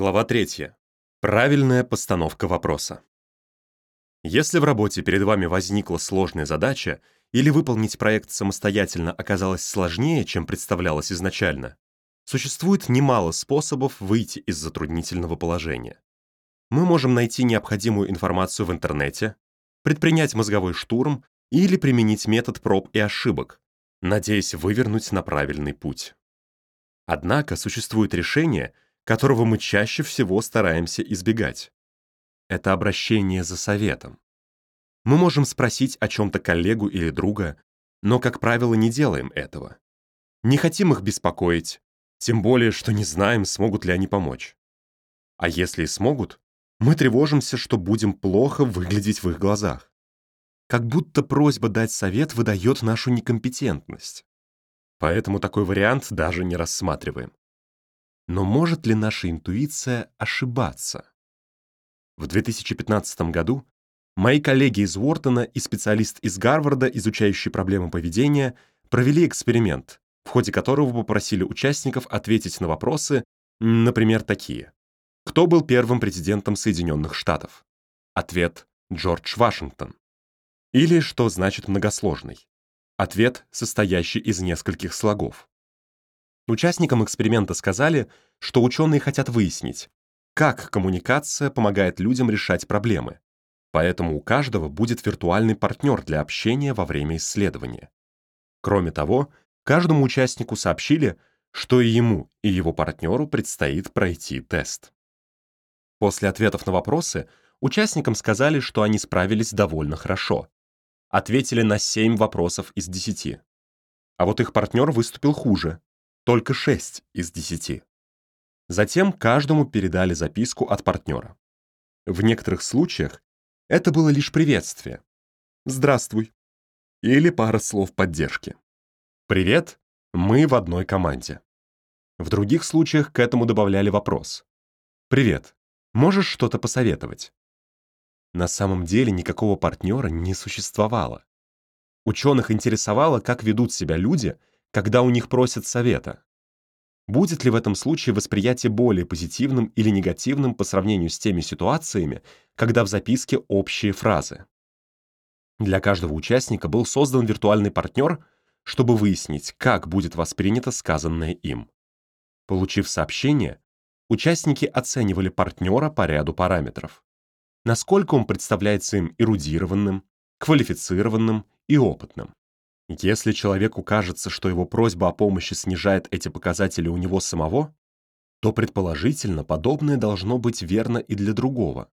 Глава 3. Правильная постановка вопроса. Если в работе перед вами возникла сложная задача или выполнить проект самостоятельно оказалось сложнее, чем представлялось изначально, существует немало способов выйти из затруднительного положения. Мы можем найти необходимую информацию в интернете, предпринять мозговой штурм или применить метод проб и ошибок, надеясь вывернуть на правильный путь. Однако существует решение — которого мы чаще всего стараемся избегать. Это обращение за советом. Мы можем спросить о чем-то коллегу или друга, но, как правило, не делаем этого. Не хотим их беспокоить, тем более, что не знаем, смогут ли они помочь. А если и смогут, мы тревожимся, что будем плохо выглядеть в их глазах. Как будто просьба дать совет выдает нашу некомпетентность. Поэтому такой вариант даже не рассматриваем. Но может ли наша интуиция ошибаться? В 2015 году мои коллеги из Уортона и специалист из Гарварда, изучающий проблемы поведения, провели эксперимент, в ходе которого попросили участников ответить на вопросы, например, такие. Кто был первым президентом Соединенных Штатов? Ответ – Джордж Вашингтон. Или что значит многосложный? Ответ, состоящий из нескольких слогов. Участникам эксперимента сказали, что ученые хотят выяснить, как коммуникация помогает людям решать проблемы. Поэтому у каждого будет виртуальный партнер для общения во время исследования. Кроме того, каждому участнику сообщили, что и ему, и его партнеру предстоит пройти тест. После ответов на вопросы участникам сказали, что они справились довольно хорошо. Ответили на 7 вопросов из 10. А вот их партнер выступил хуже, только 6 из 10. Затем каждому передали записку от партнера. В некоторых случаях это было лишь приветствие. «Здравствуй» или пара слов поддержки. «Привет, мы в одной команде». В других случаях к этому добавляли вопрос. «Привет, можешь что-то посоветовать?» На самом деле никакого партнера не существовало. Ученых интересовало, как ведут себя люди, когда у них просят совета. Будет ли в этом случае восприятие более позитивным или негативным по сравнению с теми ситуациями, когда в записке общие фразы? Для каждого участника был создан виртуальный партнер, чтобы выяснить, как будет воспринято сказанное им. Получив сообщение, участники оценивали партнера по ряду параметров. Насколько он представляется им эрудированным, квалифицированным и опытным. Если человеку кажется, что его просьба о помощи снижает эти показатели у него самого, то предположительно подобное должно быть верно и для другого.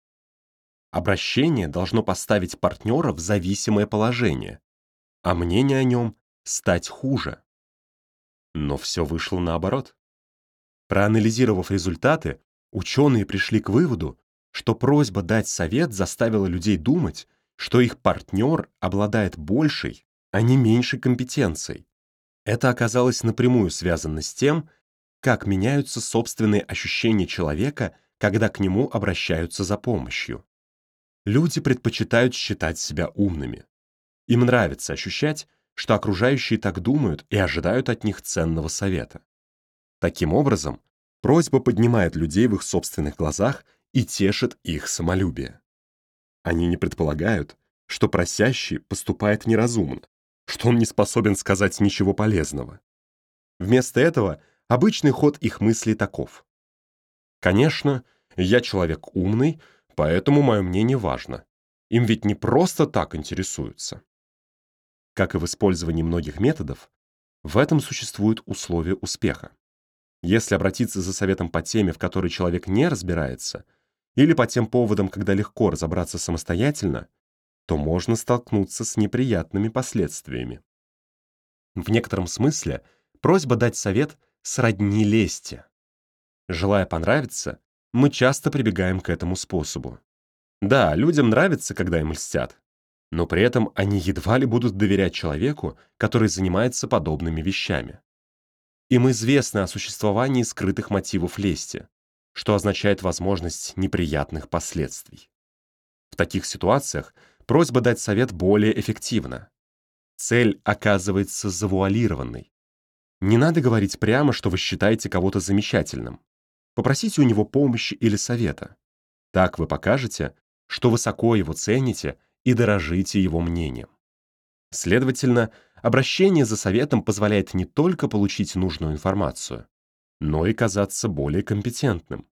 Обращение должно поставить партнера в зависимое положение, а мнение о нем стать хуже. Но все вышло наоборот. Проанализировав результаты, ученые пришли к выводу, что просьба дать совет заставила людей думать, что их партнер обладает большей, а не меньше компетенций. Это оказалось напрямую связано с тем, как меняются собственные ощущения человека, когда к нему обращаются за помощью. Люди предпочитают считать себя умными. Им нравится ощущать, что окружающие так думают и ожидают от них ценного совета. Таким образом, просьба поднимает людей в их собственных глазах и тешит их самолюбие. Они не предполагают, что просящий поступает неразумно, что он не способен сказать ничего полезного. Вместо этого обычный ход их мыслей таков. Конечно, я человек умный, поэтому мое мнение важно. Им ведь не просто так интересуются. Как и в использовании многих методов, в этом существуют условия успеха. Если обратиться за советом по теме, в которой человек не разбирается, или по тем поводам, когда легко разобраться самостоятельно, то можно столкнуться с неприятными последствиями. В некотором смысле просьба дать совет сродни лести. Желая понравиться, мы часто прибегаем к этому способу. Да, людям нравится, когда им льстят, но при этом они едва ли будут доверять человеку, который занимается подобными вещами. Им известно о существовании скрытых мотивов лести, что означает возможность неприятных последствий. В таких ситуациях просьба дать совет более эффективна. Цель оказывается завуалированной. Не надо говорить прямо, что вы считаете кого-то замечательным. попросите у него помощи или совета. Так вы покажете, что высоко его цените и дорожите его мнением. Следовательно, обращение за советом позволяет не только получить нужную информацию, но и казаться более компетентным.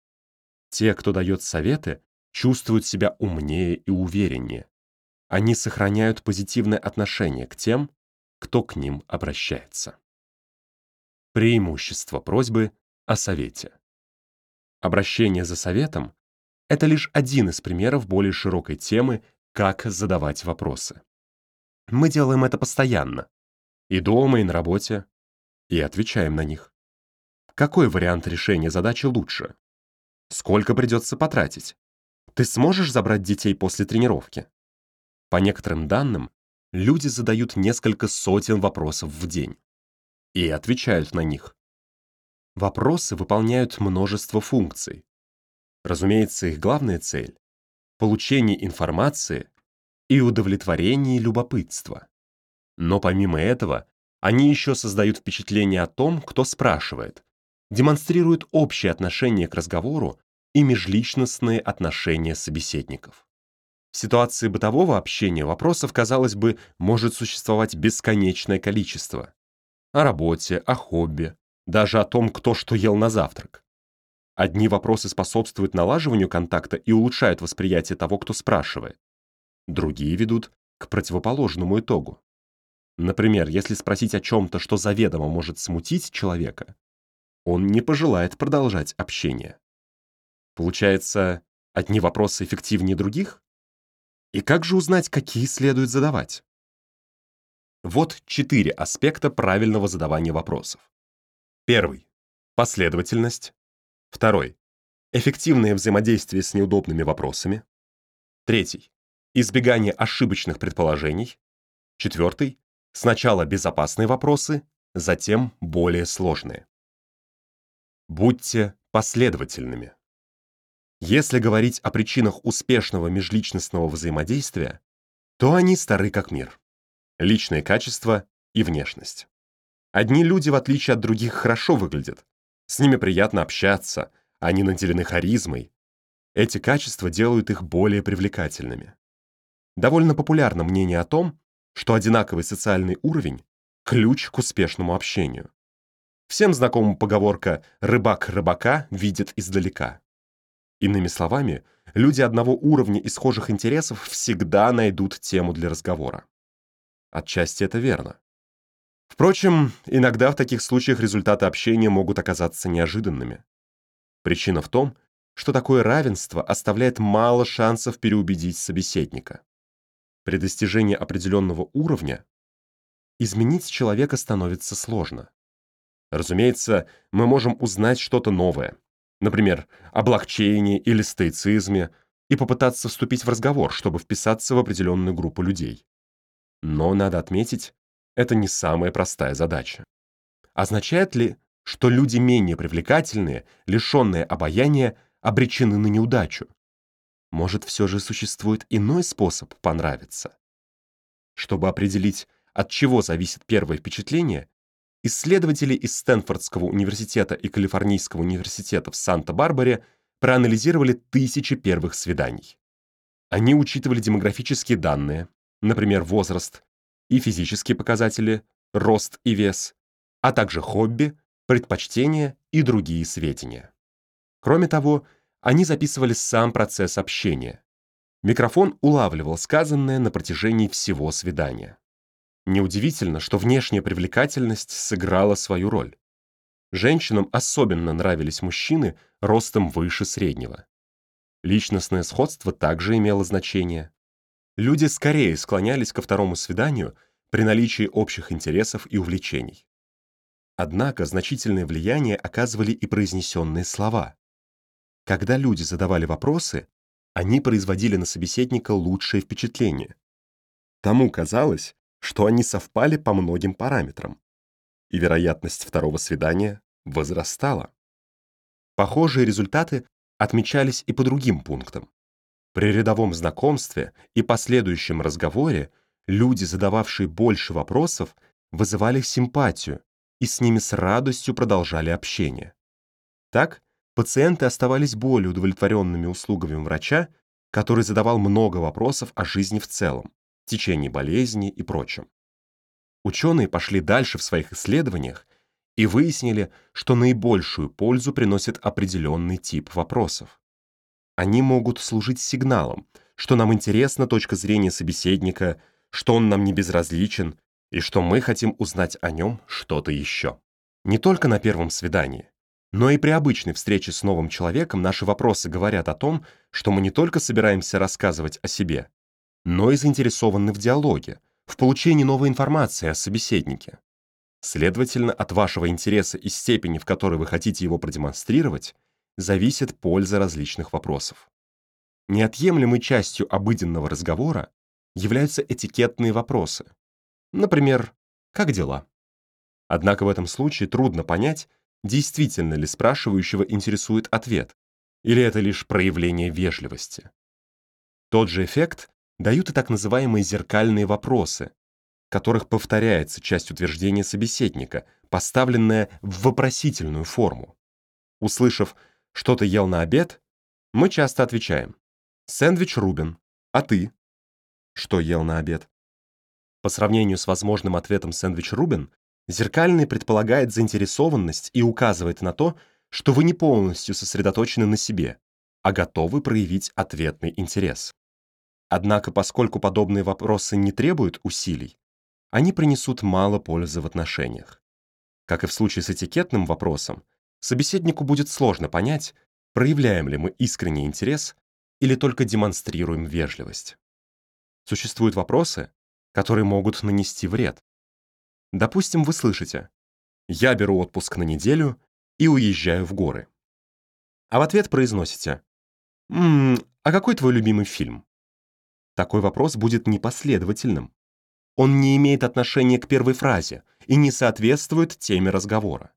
Те, кто дает советы, чувствуют себя умнее и увереннее. Они сохраняют позитивное отношение к тем, кто к ним обращается. Преимущество просьбы о совете. Обращение за советом — это лишь один из примеров более широкой темы, как задавать вопросы. Мы делаем это постоянно. И дома, и на работе. И отвечаем на них. Какой вариант решения задачи лучше? Сколько придется потратить? Ты сможешь забрать детей после тренировки? По некоторым данным, люди задают несколько сотен вопросов в день и отвечают на них. Вопросы выполняют множество функций. Разумеется, их главная цель — получение информации и удовлетворение любопытства. Но помимо этого, они еще создают впечатление о том, кто спрашивает, демонстрируют общее отношение к разговору и межличностные отношения собеседников. В ситуации бытового общения вопросов, казалось бы, может существовать бесконечное количество. О работе, о хобби, даже о том, кто что ел на завтрак. Одни вопросы способствуют налаживанию контакта и улучшают восприятие того, кто спрашивает. Другие ведут к противоположному итогу. Например, если спросить о чем-то, что заведомо может смутить человека, он не пожелает продолжать общение. Получается, одни вопросы эффективнее других? И как же узнать, какие следует задавать? Вот четыре аспекта правильного задавания вопросов. Первый — последовательность. Второй — эффективное взаимодействие с неудобными вопросами. Третий — избегание ошибочных предположений. Четвертый — сначала безопасные вопросы, затем более сложные. Будьте последовательными. Если говорить о причинах успешного межличностного взаимодействия, то они стары как мир. Личные качества и внешность. Одни люди, в отличие от других, хорошо выглядят. С ними приятно общаться, они наделены харизмой. Эти качества делают их более привлекательными. Довольно популярно мнение о том, что одинаковый социальный уровень – ключ к успешному общению. Всем знакома поговорка «рыбак рыбака видит издалека». Иными словами, люди одного уровня и схожих интересов всегда найдут тему для разговора. Отчасти это верно. Впрочем, иногда в таких случаях результаты общения могут оказаться неожиданными. Причина в том, что такое равенство оставляет мало шансов переубедить собеседника. При достижении определенного уровня изменить человека становится сложно. Разумеется, мы можем узнать что-то новое, например, о блокчейне или стоицизме, и попытаться вступить в разговор, чтобы вписаться в определенную группу людей. Но, надо отметить, это не самая простая задача. Означает ли, что люди менее привлекательные, лишенные обаяния, обречены на неудачу? Может, все же существует иной способ понравиться? Чтобы определить, от чего зависит первое впечатление, Исследователи из Стэнфордского университета и Калифорнийского университета в Санта-Барбаре проанализировали тысячи первых свиданий. Они учитывали демографические данные, например, возраст, и физические показатели, рост и вес, а также хобби, предпочтения и другие сведения. Кроме того, они записывали сам процесс общения. Микрофон улавливал сказанное на протяжении всего свидания. Неудивительно, что внешняя привлекательность сыграла свою роль. Женщинам особенно нравились мужчины ростом выше среднего. Личностное сходство также имело значение. Люди скорее склонялись ко второму свиданию при наличии общих интересов и увлечений. Однако значительное влияние оказывали и произнесенные слова. Когда люди задавали вопросы, они производили на собеседника лучшее впечатление. Тому казалось, что они совпали по многим параметрам, и вероятность второго свидания возрастала. Похожие результаты отмечались и по другим пунктам. При рядовом знакомстве и последующем разговоре люди, задававшие больше вопросов, вызывали симпатию и с ними с радостью продолжали общение. Так, пациенты оставались более удовлетворенными услугами врача, который задавал много вопросов о жизни в целом, течении болезни и прочем. Ученые пошли дальше в своих исследованиях и выяснили, что наибольшую пользу приносит определенный тип вопросов. Они могут служить сигналом, что нам интересна точка зрения собеседника, что он нам не безразличен и что мы хотим узнать о нем что-то еще. Не только на первом свидании, но и при обычной встрече с новым человеком наши вопросы говорят о том, что мы не только собираемся рассказывать о себе, но и заинтересованы в диалоге, в получении новой информации о собеседнике. Следовательно, от вашего интереса и степени, в которой вы хотите его продемонстрировать, зависит польза различных вопросов. Неотъемлемой частью обыденного разговора являются этикетные вопросы. Например, «Как дела?». Однако в этом случае трудно понять, действительно ли спрашивающего интересует ответ, или это лишь проявление вежливости. Тот же эффект дают и так называемые зеркальные вопросы, в которых повторяется часть утверждения собеседника, поставленная в вопросительную форму. Услышав «что ты ел на обед?», мы часто отвечаем «сэндвич Рубин, а ты?» «Что ел на обед?» По сравнению с возможным ответом сэндвич Рубин, зеркальный предполагает заинтересованность и указывает на то, что вы не полностью сосредоточены на себе, а готовы проявить ответный интерес. Однако, поскольку подобные вопросы не требуют усилий, они принесут мало пользы в отношениях. Как и в случае с этикетным вопросом, собеседнику будет сложно понять, проявляем ли мы искренний интерес или только демонстрируем вежливость. Существуют вопросы, которые могут нанести вред. Допустим, вы слышите «Я беру отпуск на неделю и уезжаю в горы». А в ответ произносите «Ммм, а какой твой любимый фильм?» Такой вопрос будет непоследовательным. Он не имеет отношения к первой фразе и не соответствует теме разговора.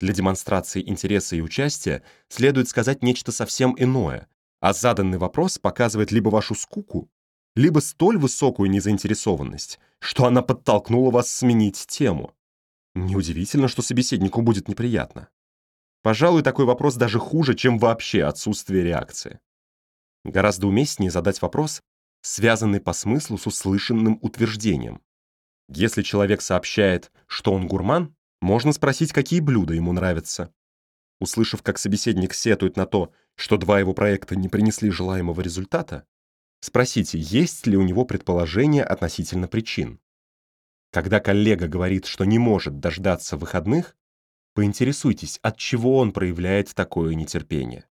Для демонстрации интереса и участия следует сказать нечто совсем иное, а заданный вопрос показывает либо вашу скуку, либо столь высокую незаинтересованность, что она подтолкнула вас сменить тему. Неудивительно, что собеседнику будет неприятно. Пожалуй, такой вопрос даже хуже, чем вообще отсутствие реакции. Гораздо уместнее задать вопрос, связанный по смыслу с услышанным утверждением. Если человек сообщает, что он гурман, можно спросить, какие блюда ему нравятся. Услышав, как собеседник сетует на то, что два его проекта не принесли желаемого результата, спросите, есть ли у него предположение относительно причин. Когда коллега говорит, что не может дождаться выходных, поинтересуйтесь, от чего он проявляет такое нетерпение.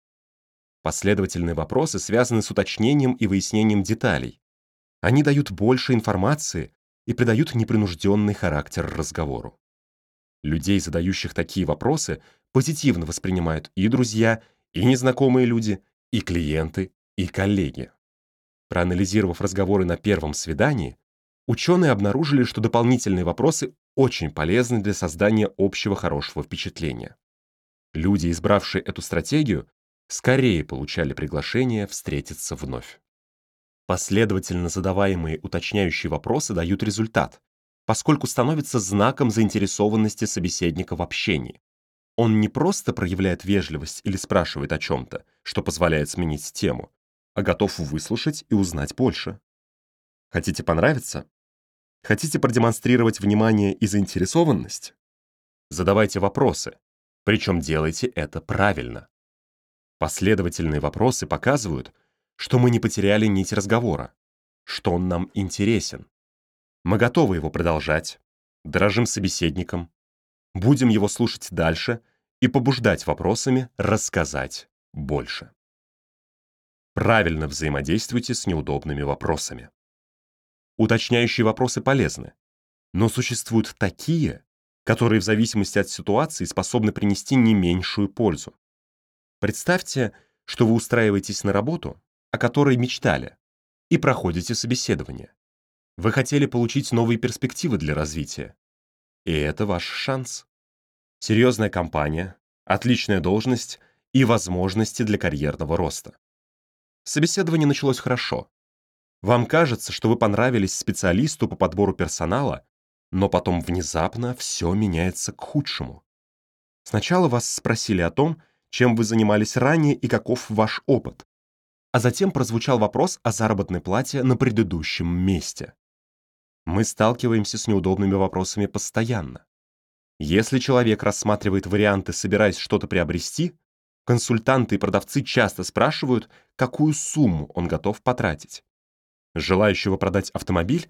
Последовательные вопросы связаны с уточнением и выяснением деталей. Они дают больше информации и придают непринужденный характер разговору. Людей, задающих такие вопросы, позитивно воспринимают и друзья, и незнакомые люди, и клиенты, и коллеги. Проанализировав разговоры на первом свидании, ученые обнаружили, что дополнительные вопросы очень полезны для создания общего хорошего впечатления. Люди, избравшие эту стратегию, скорее получали приглашение встретиться вновь. Последовательно задаваемые уточняющие вопросы дают результат, поскольку становятся знаком заинтересованности собеседника в общении. Он не просто проявляет вежливость или спрашивает о чем-то, что позволяет сменить тему, а готов выслушать и узнать больше. Хотите понравиться? Хотите продемонстрировать внимание и заинтересованность? Задавайте вопросы, причем делайте это правильно. Последовательные вопросы показывают, что мы не потеряли нить разговора, что он нам интересен. Мы готовы его продолжать, дорожим собеседником, будем его слушать дальше и побуждать вопросами рассказать больше. Правильно взаимодействуйте с неудобными вопросами. Уточняющие вопросы полезны, но существуют такие, которые в зависимости от ситуации способны принести не меньшую пользу. Представьте, что вы устраиваетесь на работу, о которой мечтали, и проходите собеседование. Вы хотели получить новые перспективы для развития. И это ваш шанс. Серьезная компания, отличная должность и возможности для карьерного роста. Собеседование началось хорошо. Вам кажется, что вы понравились специалисту по подбору персонала, но потом внезапно все меняется к худшему. Сначала вас спросили о том, чем вы занимались ранее и каков ваш опыт. А затем прозвучал вопрос о заработной плате на предыдущем месте. Мы сталкиваемся с неудобными вопросами постоянно. Если человек рассматривает варианты, собираясь что-то приобрести, консультанты и продавцы часто спрашивают, какую сумму он готов потратить. Желающего продать автомобиль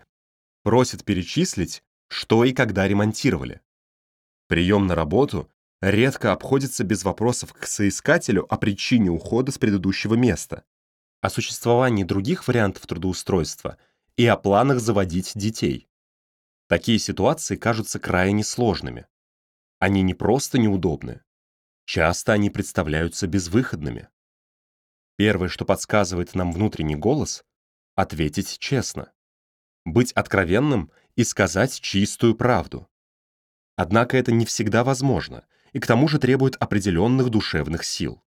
просят перечислить, что и когда ремонтировали. Прием на работу редко обходится без вопросов к соискателю о причине ухода с предыдущего места, о существовании других вариантов трудоустройства и о планах заводить детей. Такие ситуации кажутся крайне сложными. Они не просто неудобны. Часто они представляются безвыходными. Первое, что подсказывает нам внутренний голос — ответить честно. Быть откровенным и сказать чистую правду. Однако это не всегда возможно, и к тому же требует определенных душевных сил.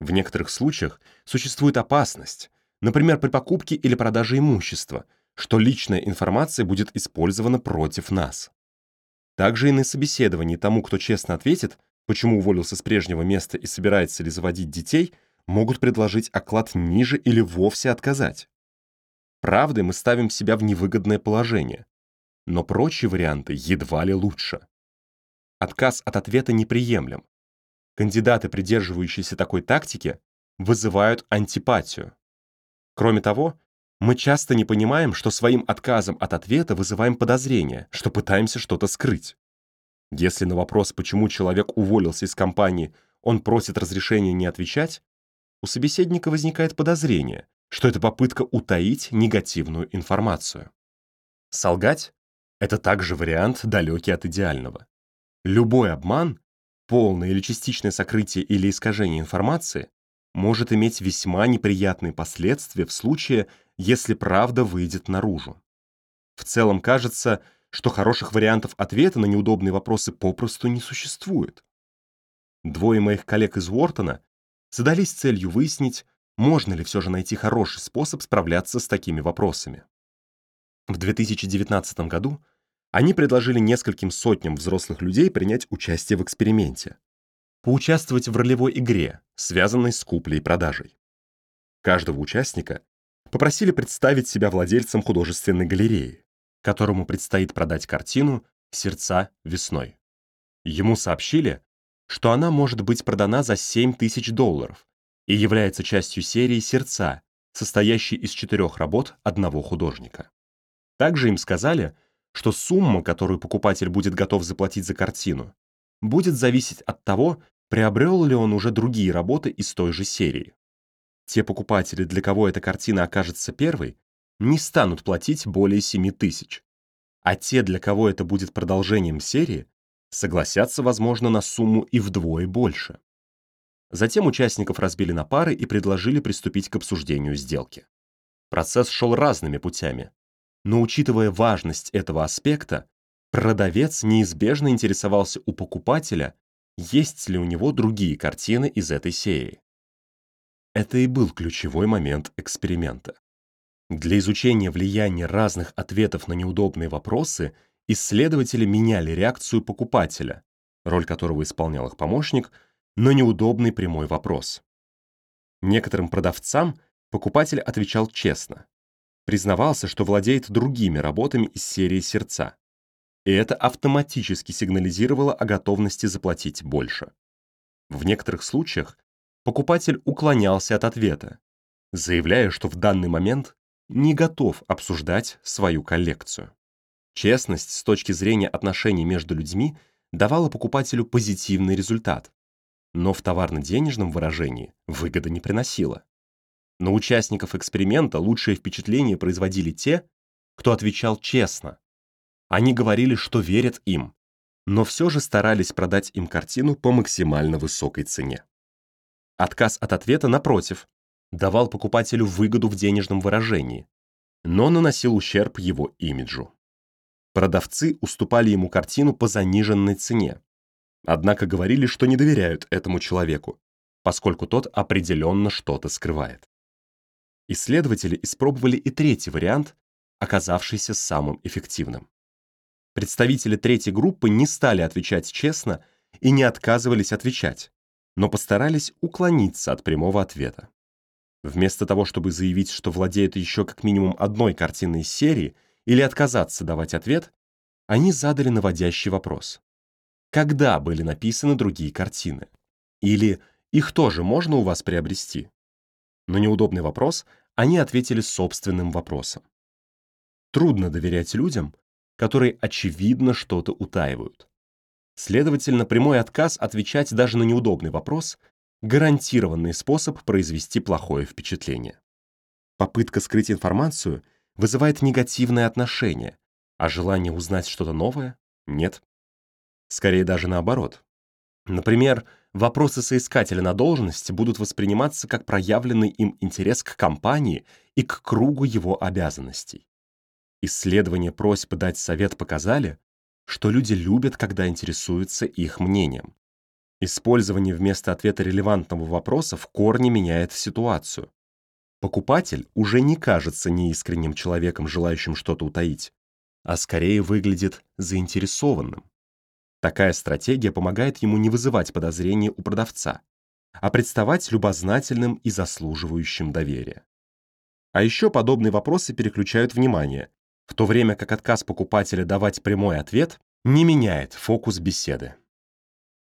В некоторых случаях существует опасность, например, при покупке или продаже имущества, что личная информация будет использована против нас. Также и на собеседовании тому, кто честно ответит, почему уволился с прежнего места и собирается ли заводить детей, могут предложить оклад ниже или вовсе отказать. Правдой мы ставим себя в невыгодное положение, но прочие варианты едва ли лучше. Отказ от ответа неприемлем. Кандидаты, придерживающиеся такой тактики, вызывают антипатию. Кроме того, мы часто не понимаем, что своим отказом от ответа вызываем подозрение, что пытаемся что-то скрыть. Если на вопрос, почему человек уволился из компании, он просит разрешения не отвечать, у собеседника возникает подозрение, что это попытка утаить негативную информацию. Солгать — это также вариант, далекий от идеального. Любой обман, полное или частичное сокрытие или искажение информации может иметь весьма неприятные последствия в случае, если правда выйдет наружу. В целом кажется, что хороших вариантов ответа на неудобные вопросы попросту не существует. Двое моих коллег из Уортона задались целью выяснить, можно ли все же найти хороший способ справляться с такими вопросами. В 2019 году они предложили нескольким сотням взрослых людей принять участие в эксперименте. Поучаствовать в ролевой игре, связанной с куплей и продажей. Каждого участника попросили представить себя владельцем художественной галереи, которому предстоит продать картину «Сердца весной». Ему сообщили, что она может быть продана за 7 тысяч долларов и является частью серии «Сердца», состоящей из четырех работ одного художника. Также им сказали, что сумма, которую покупатель будет готов заплатить за картину, будет зависеть от того, приобрел ли он уже другие работы из той же серии. Те покупатели, для кого эта картина окажется первой, не станут платить более 7 тысяч, а те, для кого это будет продолжением серии, согласятся, возможно, на сумму и вдвое больше. Затем участников разбили на пары и предложили приступить к обсуждению сделки. Процесс шел разными путями, но учитывая важность этого аспекта, продавец неизбежно интересовался у покупателя, есть ли у него другие картины из этой серии. Это и был ключевой момент эксперимента. Для изучения влияния разных ответов на неудобные вопросы исследователи меняли реакцию покупателя, роль которого исполнял их помощник, на неудобный прямой вопрос. Некоторым продавцам покупатель отвечал честно, признавался, что владеет другими работами из серии «Сердца». И это автоматически сигнализировало о готовности заплатить больше. В некоторых случаях покупатель уклонялся от ответа, заявляя, что в данный момент не готов обсуждать свою коллекцию. Честность с точки зрения отношений между людьми давала покупателю позитивный результат, но в товарно-денежном выражении выгода не приносила. На участников эксперимента лучшее впечатление производили те, кто отвечал честно. Они говорили, что верят им, но все же старались продать им картину по максимально высокой цене. Отказ от ответа, напротив, давал покупателю выгоду в денежном выражении, но наносил ущерб его имиджу. Продавцы уступали ему картину по заниженной цене, однако говорили, что не доверяют этому человеку, поскольку тот определенно что-то скрывает. Исследователи испробовали и третий вариант, оказавшийся самым эффективным. Представители третьей группы не стали отвечать честно и не отказывались отвечать, но постарались уклониться от прямого ответа. Вместо того, чтобы заявить, что владеют еще как минимум одной картиной из серии или отказаться давать ответ, они задали наводящий вопрос. Когда были написаны другие картины? Или их тоже можно у вас приобрести? На неудобный вопрос они ответили собственным вопросом. Трудно доверять людям, которые очевидно что-то утаивают. Следовательно, прямой отказ отвечать даже на неудобный вопрос — гарантированный способ произвести плохое впечатление. Попытка скрыть информацию вызывает негативное отношение, а желание узнать что-то новое — нет. Скорее даже наоборот. Например, вопросы соискателя на должность будут восприниматься как проявленный им интерес к компании и к кругу его обязанностей. Исследования просьб дать совет показали, что люди любят, когда интересуются их мнением. Использование вместо ответа релевантного вопроса в корне меняет ситуацию. Покупатель уже не кажется неискренним человеком, желающим что-то утаить, а скорее выглядит заинтересованным. Такая стратегия помогает ему не вызывать подозрений у продавца, а представать любознательным и заслуживающим доверия. А еще подобные вопросы переключают внимание, в то время как отказ покупателя давать прямой ответ не меняет фокус беседы.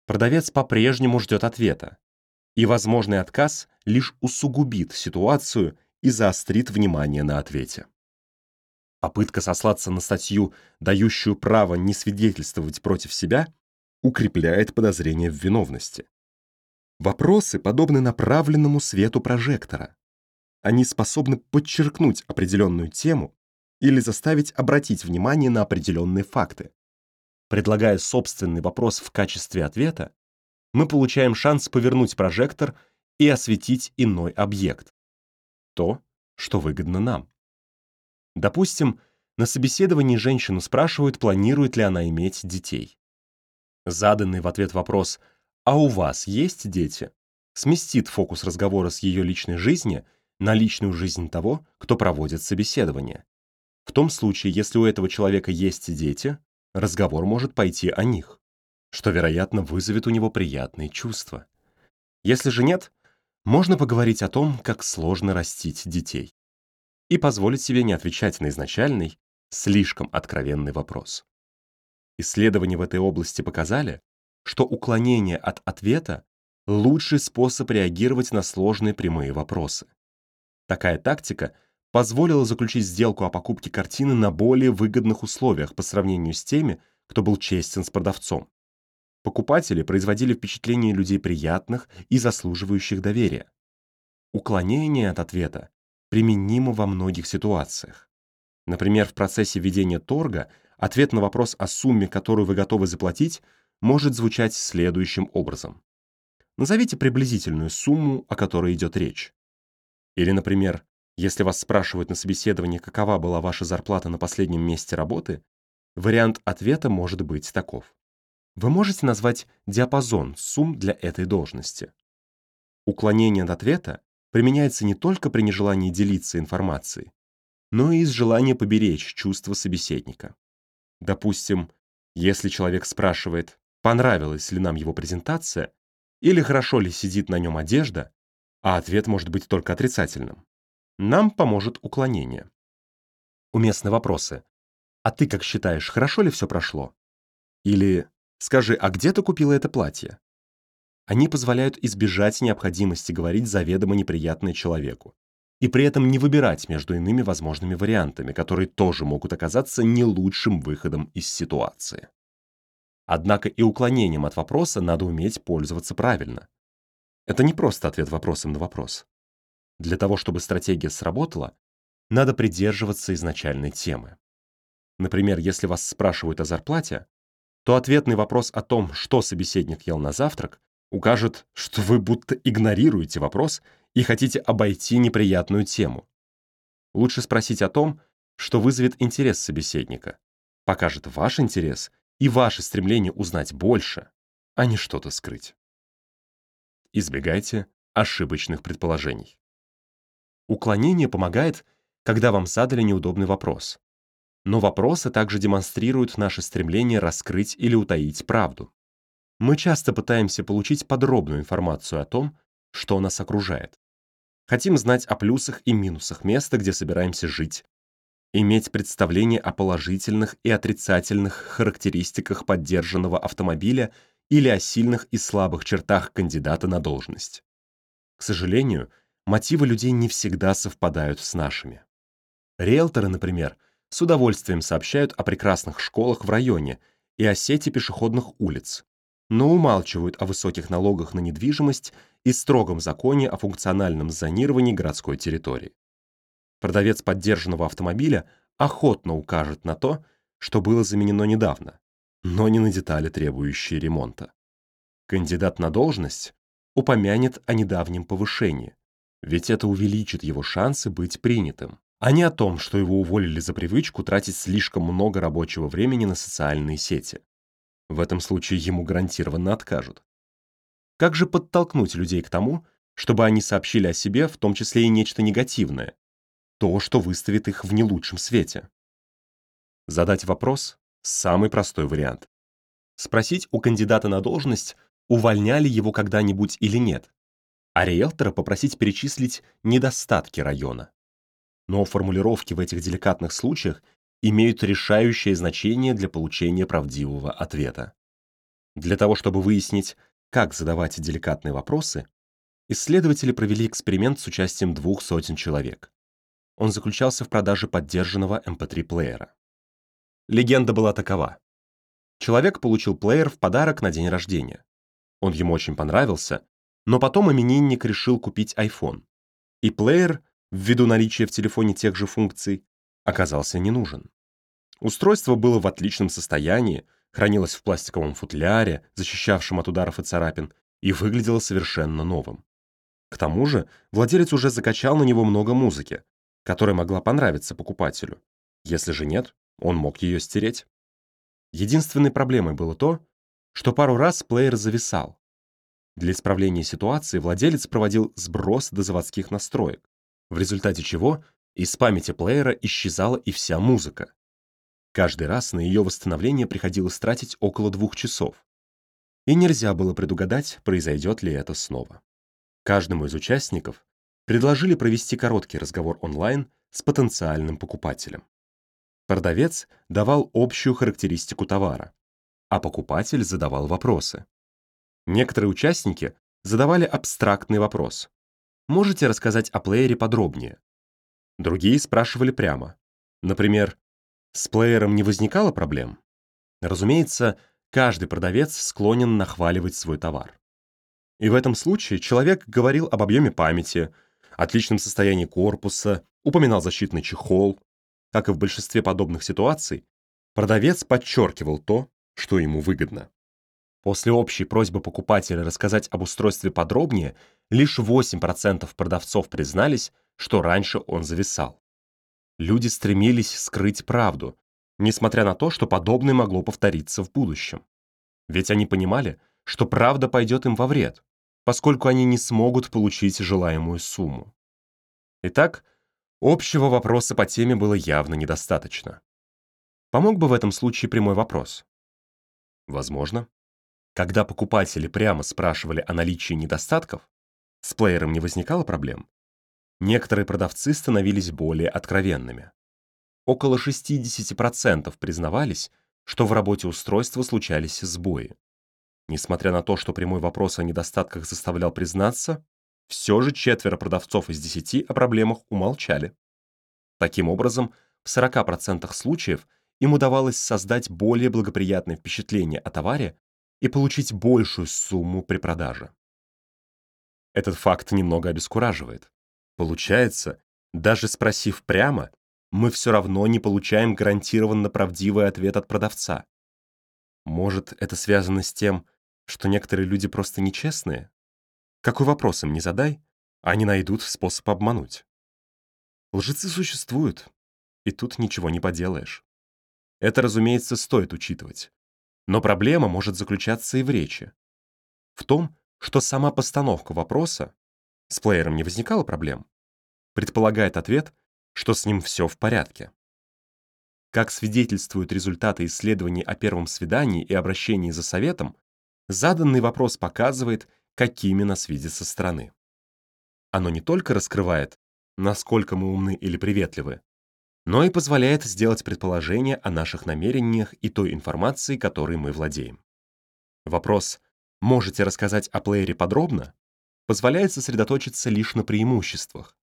Продавец по-прежнему ждет ответа, и возможный отказ лишь усугубит ситуацию и заострит внимание на ответе. Попытка сослаться на статью, дающую право не свидетельствовать против себя, укрепляет подозрение в виновности. Вопросы подобны направленному свету прожектора. Они способны подчеркнуть определенную тему или заставить обратить внимание на определенные факты. Предлагая собственный вопрос в качестве ответа, мы получаем шанс повернуть прожектор и осветить иной объект. То, что выгодно нам. Допустим, на собеседовании женщину спрашивают, планирует ли она иметь детей. Заданный в ответ вопрос «А у вас есть дети?» сместит фокус разговора с ее личной жизни на личную жизнь того, кто проводит собеседование. В том случае, если у этого человека есть дети, разговор может пойти о них, что, вероятно, вызовет у него приятные чувства. Если же нет, можно поговорить о том, как сложно растить детей и позволить себе не отвечать на изначальный, слишком откровенный вопрос. Исследования в этой области показали, что уклонение от ответа — лучший способ реагировать на сложные прямые вопросы. Такая тактика позволила заключить сделку о покупке картины на более выгодных условиях по сравнению с теми, кто был честен с продавцом. Покупатели производили впечатление людей приятных и заслуживающих доверия. Уклонение от ответа применимо во многих ситуациях. Например, в процессе ведения торга ответ на вопрос о сумме, которую вы готовы заплатить, может звучать следующим образом. Назовите приблизительную сумму, о которой идет речь. Или, например, если вас спрашивают на собеседовании, какова была ваша зарплата на последнем месте работы, вариант ответа может быть таков. Вы можете назвать диапазон сумм для этой должности. Уклонение от ответа применяется не только при нежелании делиться информацией, но и из желания поберечь чувства собеседника. Допустим, если человек спрашивает, понравилась ли нам его презентация или хорошо ли сидит на нем одежда, а ответ может быть только отрицательным, нам поможет уклонение. Уместны вопросы. А ты как считаешь, хорошо ли все прошло? Или скажи, а где ты купила это платье? Они позволяют избежать необходимости говорить заведомо неприятное человеку и при этом не выбирать между иными возможными вариантами, которые тоже могут оказаться не лучшим выходом из ситуации. Однако и уклонением от вопроса надо уметь пользоваться правильно. Это не просто ответ вопросом на вопрос. Для того, чтобы стратегия сработала, надо придерживаться изначальной темы. Например, если вас спрашивают о зарплате, то ответный вопрос о том, что собеседник ел на завтрак, укажет, что вы будто игнорируете вопрос и хотите обойти неприятную тему. Лучше спросить о том, что вызовет интерес собеседника, покажет ваш интерес и ваше стремление узнать больше, а не что-то скрыть. Избегайте ошибочных предположений. Уклонение помогает, когда вам задали неудобный вопрос. Но вопросы также демонстрируют наше стремление раскрыть или утаить правду. Мы часто пытаемся получить подробную информацию о том, что нас окружает. Хотим знать о плюсах и минусах места, где собираемся жить, иметь представление о положительных и отрицательных характеристиках поддержанного автомобиля или о сильных и слабых чертах кандидата на должность. К сожалению, мотивы людей не всегда совпадают с нашими. Риэлторы, например, с удовольствием сообщают о прекрасных школах в районе и о сети пешеходных улиц, но умалчивают о высоких налогах на недвижимость и строгом законе о функциональном зонировании городской территории. Продавец поддержанного автомобиля охотно укажет на то, что было заменено недавно, но не на детали, требующие ремонта. Кандидат на должность упомянет о недавнем повышении, ведь это увеличит его шансы быть принятым, а не о том, что его уволили за привычку тратить слишком много рабочего времени на социальные сети. В этом случае ему гарантированно откажут. Как же подтолкнуть людей к тому, чтобы они сообщили о себе, в том числе и нечто негативное, то, что выставит их в не лучшем свете? Задать вопрос – самый простой вариант. Спросить у кандидата на должность, увольняли его когда-нибудь или нет, а риэлтора попросить перечислить недостатки района. Но формулировки в этих деликатных случаях имеют решающее значение для получения правдивого ответа. Для того, чтобы выяснить, как задавать деликатные вопросы, исследователи провели эксперимент с участием двух сотен человек. Он заключался в продаже поддержанного MP3-плеера. Эм Легенда была такова. Человек получил плеер в подарок на день рождения. Он ему очень понравился, но потом именинник решил купить iPhone. И плеер, ввиду наличия в телефоне тех же функций, оказался не нужен. Устройство было в отличном состоянии, хранилось в пластиковом футляре, защищавшем от ударов и царапин, и выглядело совершенно новым. К тому же владелец уже закачал на него много музыки, которая могла понравиться покупателю. Если же нет, он мог ее стереть. Единственной проблемой было то, что пару раз плеер зависал. Для исправления ситуации владелец проводил сброс до заводских настроек, в результате чего из памяти плеера исчезала и вся музыка. Каждый раз на ее восстановление приходилось тратить около двух часов. И нельзя было предугадать, произойдет ли это снова. Каждому из участников предложили провести короткий разговор онлайн с потенциальным покупателем. Продавец давал общую характеристику товара, а покупатель задавал вопросы. Некоторые участники задавали абстрактный вопрос. Можете рассказать о плеере подробнее? Другие спрашивали прямо. Например, с плеером не возникало проблем? Разумеется, каждый продавец склонен нахваливать свой товар. И в этом случае человек говорил об объеме памяти, отличном состоянии корпуса, упоминал защитный чехол. Как и в большинстве подобных ситуаций, продавец подчеркивал то, что ему выгодно. После общей просьбы покупателя рассказать об устройстве подробнее, лишь 8% продавцов признались, что раньше он зависал. Люди стремились скрыть правду, несмотря на то, что подобное могло повториться в будущем. Ведь они понимали, что правда пойдет им во вред, поскольку они не смогут получить желаемую сумму. Итак, общего вопроса по теме было явно недостаточно. Помог бы в этом случае прямой вопрос? Возможно. Когда покупатели прямо спрашивали о наличии недостатков, с плеером не возникало проблем. Некоторые продавцы становились более откровенными. Около 60% признавались, что в работе устройства случались сбои. Несмотря на то, что прямой вопрос о недостатках заставлял признаться, все же четверо продавцов из 10 о проблемах умолчали. Таким образом, в 40% случаев им удавалось создать более благоприятное впечатление о товаре и получить большую сумму при продаже. Этот факт немного обескураживает. Получается, даже спросив прямо, мы все равно не получаем гарантированно правдивый ответ от продавца. Может, это связано с тем, что некоторые люди просто нечестные? Какой вопрос им не задай, они найдут способ обмануть. Лжецы существуют, и тут ничего не поделаешь. Это, разумеется, стоит учитывать. Но проблема может заключаться и в речи. В том, что сама постановка вопроса с плеером не возникало проблем, предполагает ответ, что с ним все в порядке. Как свидетельствуют результаты исследований о первом свидании и обращении за советом, заданный вопрос показывает, какими нас видят со стороны. Оно не только раскрывает, насколько мы умны или приветливы, но и позволяет сделать предположение о наших намерениях и той информации, которой мы владеем. Вопрос «Можете рассказать о плеере подробно?» Позволяет сосредоточиться лишь на преимуществах.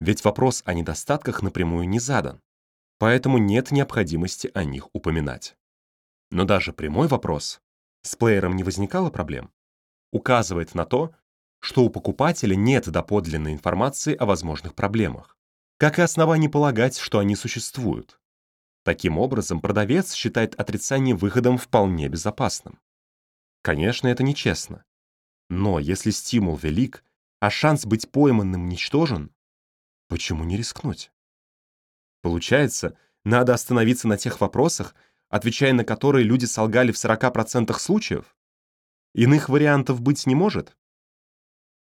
Ведь вопрос о недостатках напрямую не задан, поэтому нет необходимости о них упоминать. Но даже прямой вопрос «С плеером не возникало проблем?» указывает на то, что у покупателя нет доподлинной информации о возможных проблемах, как и оснований полагать, что они существуют. Таким образом, продавец считает отрицание выходом вполне безопасным. Конечно, это нечестно. Но если стимул велик, а шанс быть пойманным ничтожен, почему не рискнуть? Получается, надо остановиться на тех вопросах, отвечая на которые люди солгали в 40% случаев? Иных вариантов быть не может?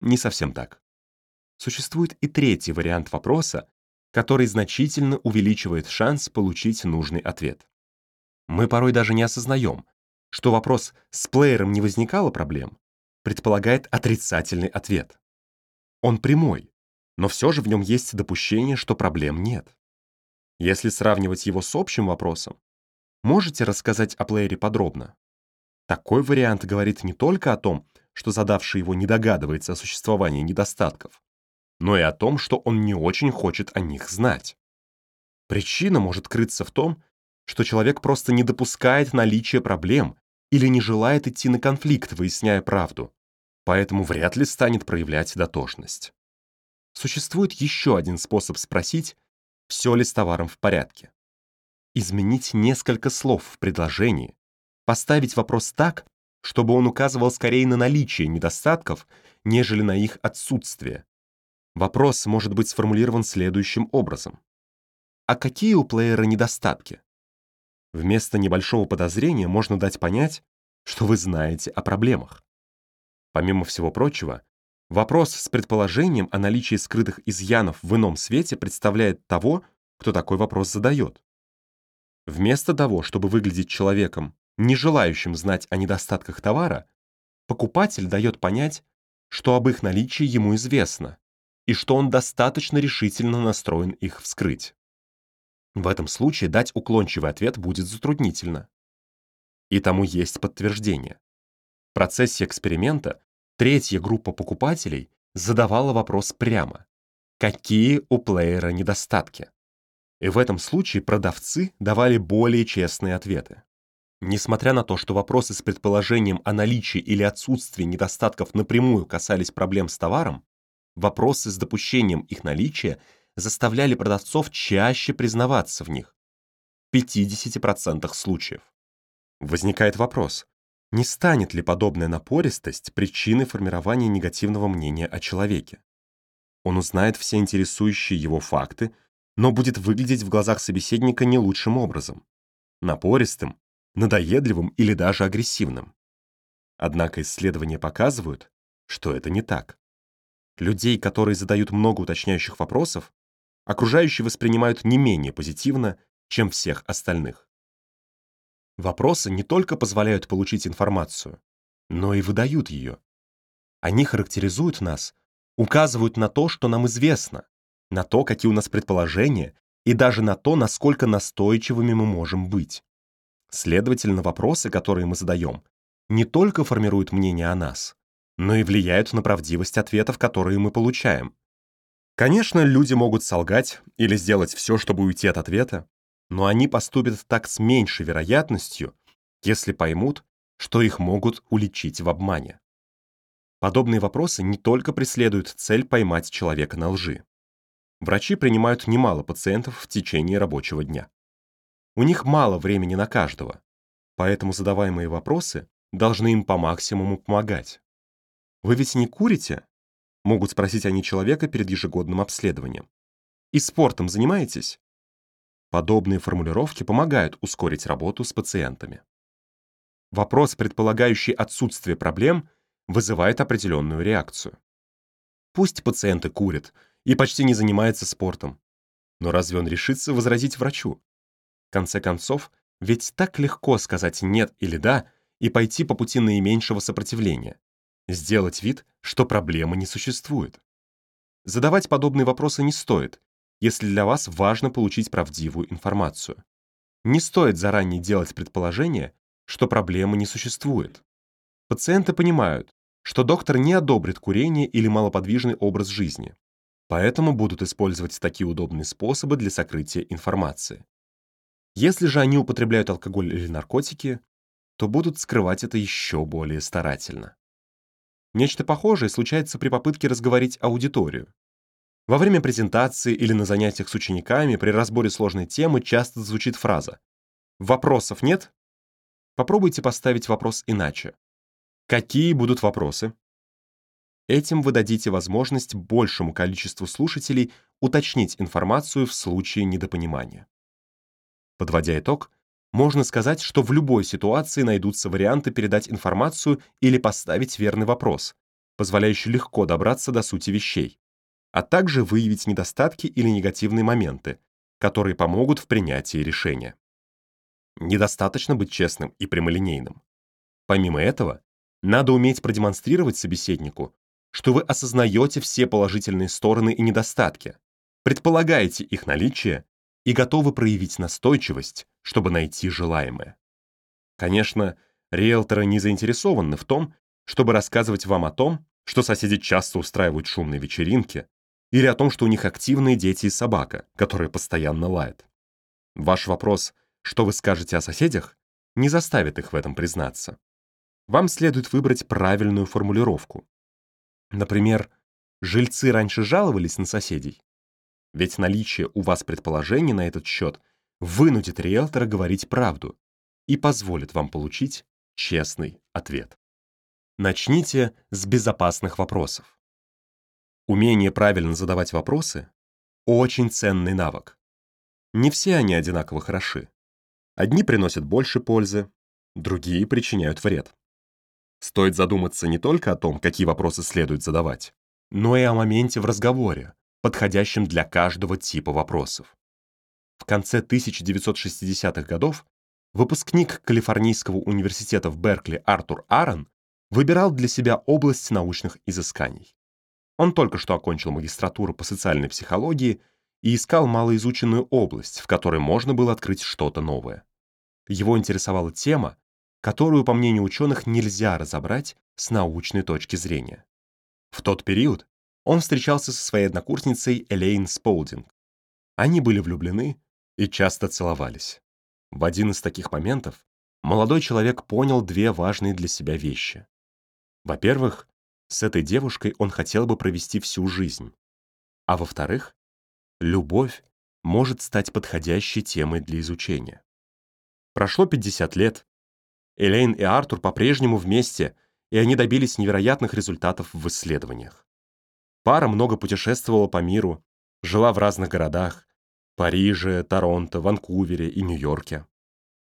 Не совсем так. Существует и третий вариант вопроса, который значительно увеличивает шанс получить нужный ответ. Мы порой даже не осознаем, что вопрос «с плеером не возникало проблем» предполагает отрицательный ответ. Он прямой, но все же в нем есть допущение, что проблем нет. Если сравнивать его с общим вопросом, можете рассказать о плеере подробно? Такой вариант говорит не только о том, что задавший его не догадывается о существовании недостатков, но и о том, что он не очень хочет о них знать. Причина может крыться в том, что человек просто не допускает наличия проблем или не желает идти на конфликт, выясняя правду, поэтому вряд ли станет проявлять дотошность. Существует еще один способ спросить, все ли с товаром в порядке. Изменить несколько слов в предложении, поставить вопрос так, чтобы он указывал скорее на наличие недостатков, нежели на их отсутствие. Вопрос может быть сформулирован следующим образом. А какие у плеера недостатки? Вместо небольшого подозрения можно дать понять, что вы знаете о проблемах. Помимо всего прочего, вопрос с предположением о наличии скрытых изъянов в ином свете представляет того, кто такой вопрос задает. Вместо того, чтобы выглядеть человеком, не желающим знать о недостатках товара, покупатель дает понять, что об их наличии ему известно, и что он достаточно решительно настроен их вскрыть. В этом случае дать уклончивый ответ будет затруднительно. И тому есть подтверждение. В процессе эксперимента третья группа покупателей задавала вопрос прямо. Какие у плеера недостатки? И в этом случае продавцы давали более честные ответы. Несмотря на то, что вопросы с предположением о наличии или отсутствии недостатков напрямую касались проблем с товаром, вопросы с допущением их наличия заставляли продавцов чаще признаваться в них. В 50% случаев. Возникает вопрос, не станет ли подобная напористость причиной формирования негативного мнения о человеке? Он узнает все интересующие его факты, но будет выглядеть в глазах собеседника не лучшим образом. Напористым, надоедливым или даже агрессивным. Однако исследования показывают, что это не так. Людей, которые задают много уточняющих вопросов, окружающие воспринимают не менее позитивно, чем всех остальных. Вопросы не только позволяют получить информацию, но и выдают ее. Они характеризуют нас, указывают на то, что нам известно, на то, какие у нас предположения, и даже на то, насколько настойчивыми мы можем быть. Следовательно, вопросы, которые мы задаем, не только формируют мнение о нас, но и влияют на правдивость ответов, которые мы получаем. Конечно, люди могут солгать или сделать все, чтобы уйти от ответа, но они поступят так с меньшей вероятностью, если поймут, что их могут уличить в обмане. Подобные вопросы не только преследуют цель поймать человека на лжи. Врачи принимают немало пациентов в течение рабочего дня. У них мало времени на каждого, поэтому задаваемые вопросы должны им по максимуму помогать. Вы ведь не курите? Могут спросить они человека перед ежегодным обследованием. И спортом занимаетесь? Подобные формулировки помогают ускорить работу с пациентами. Вопрос, предполагающий отсутствие проблем, вызывает определенную реакцию. Пусть пациенты курят и почти не занимаются спортом, но разве он решится возразить врачу? В конце концов, ведь так легко сказать «нет» или «да», и пойти по пути наименьшего сопротивления, сделать вид, что проблемы не существует. Задавать подобные вопросы не стоит, если для вас важно получить правдивую информацию. Не стоит заранее делать предположение, что проблемы не существует. Пациенты понимают, что доктор не одобрит курение или малоподвижный образ жизни, поэтому будут использовать такие удобные способы для сокрытия информации. Если же они употребляют алкоголь или наркотики, то будут скрывать это еще более старательно. Нечто похожее случается при попытке разговорить аудиторию. Во время презентации или на занятиях с учениками при разборе сложной темы часто звучит фраза «Вопросов нет?» Попробуйте поставить вопрос иначе. Какие будут вопросы? Этим вы дадите возможность большему количеству слушателей уточнить информацию в случае недопонимания. Подводя итог, можно сказать, что в любой ситуации найдутся варианты передать информацию или поставить верный вопрос, позволяющий легко добраться до сути вещей, а также выявить недостатки или негативные моменты, которые помогут в принятии решения. Недостаточно быть честным и прямолинейным. Помимо этого, надо уметь продемонстрировать собеседнику, что вы осознаете все положительные стороны и недостатки, предполагаете их наличие и готовы проявить настойчивость, чтобы найти желаемое. Конечно, риэлторы не заинтересованы в том, чтобы рассказывать вам о том, что соседи часто устраивают шумные вечеринки, или о том, что у них активные дети и собака, которая постоянно лает. Ваш вопрос «что вы скажете о соседях?» не заставит их в этом признаться. Вам следует выбрать правильную формулировку. Например, жильцы раньше жаловались на соседей. Ведь наличие у вас предположений на этот счет вынудит риэлтора говорить правду и позволит вам получить честный ответ. Начните с безопасных вопросов. Умение правильно задавать вопросы — очень ценный навык. Не все они одинаково хороши. Одни приносят больше пользы, другие причиняют вред. Стоит задуматься не только о том, какие вопросы следует задавать, но и о моменте в разговоре, подходящем для каждого типа вопросов. В конце 1960-х годов выпускник Калифорнийского университета в Беркли Артур Аарон выбирал для себя область научных изысканий. Он только что окончил магистратуру по социальной психологии и искал малоизученную область, в которой можно было открыть что-то новое. Его интересовала тема, которую, по мнению ученых, нельзя разобрать с научной точки зрения. В тот период он встречался со своей однокурсницей Элейн Сполдинг. Они были влюблены и часто целовались. В один из таких моментов молодой человек понял две важные для себя вещи. Во-первых, с этой девушкой он хотел бы провести всю жизнь. А во-вторых, любовь может стать подходящей темой для изучения. Прошло 50 лет. Элейн и Артур по-прежнему вместе, и они добились невероятных результатов в исследованиях. Пара много путешествовала по миру, жила в разных городах — Париже, Торонто, Ванкувере и Нью-Йорке.